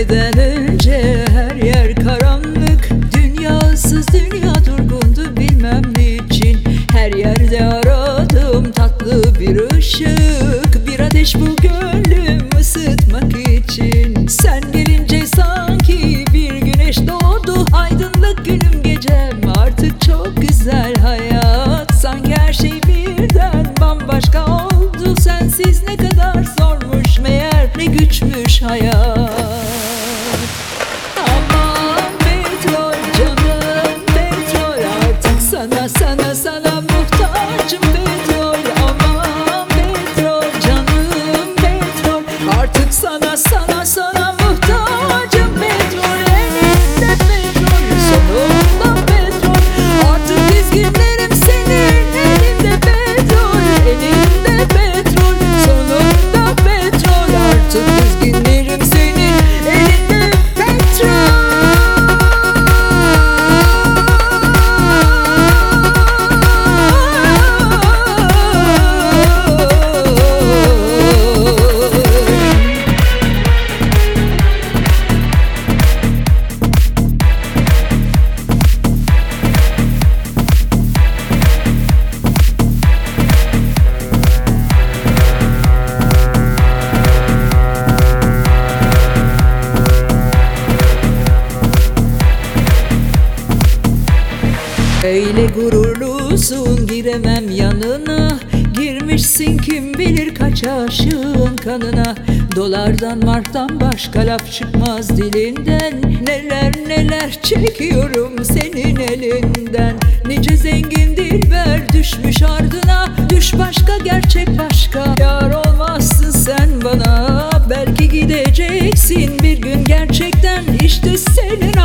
Sen gelmeden önce her yer karanlık. Dünyasız dünya durgundu bilmem niçin. Her yerde aradım tatlı bir ışık. Bir ateş bu gönlüm ısıtmak için. Sen gelince sanki bir güneş doğdu. Aydınlık günüm gecem artık çok güzel hayat. Sanki her şey birden bambaşka oldu. Sensiz ne kadar zormuş meğer ne güçmüş hayat Öyle gururlusun giremem yanına. Girmişsin kim bilir kaç aşığın kanına. Dolardan marktan başka laf çıkmaz dilinden. Neler neler çekiyorum senin elinden. Nice zengin dilber düşmüş ardına. Düş başka gerçek başka. Yar olmazsın sen bana. Belki gideceksin bir gün gerçekten. İşte senin şimdi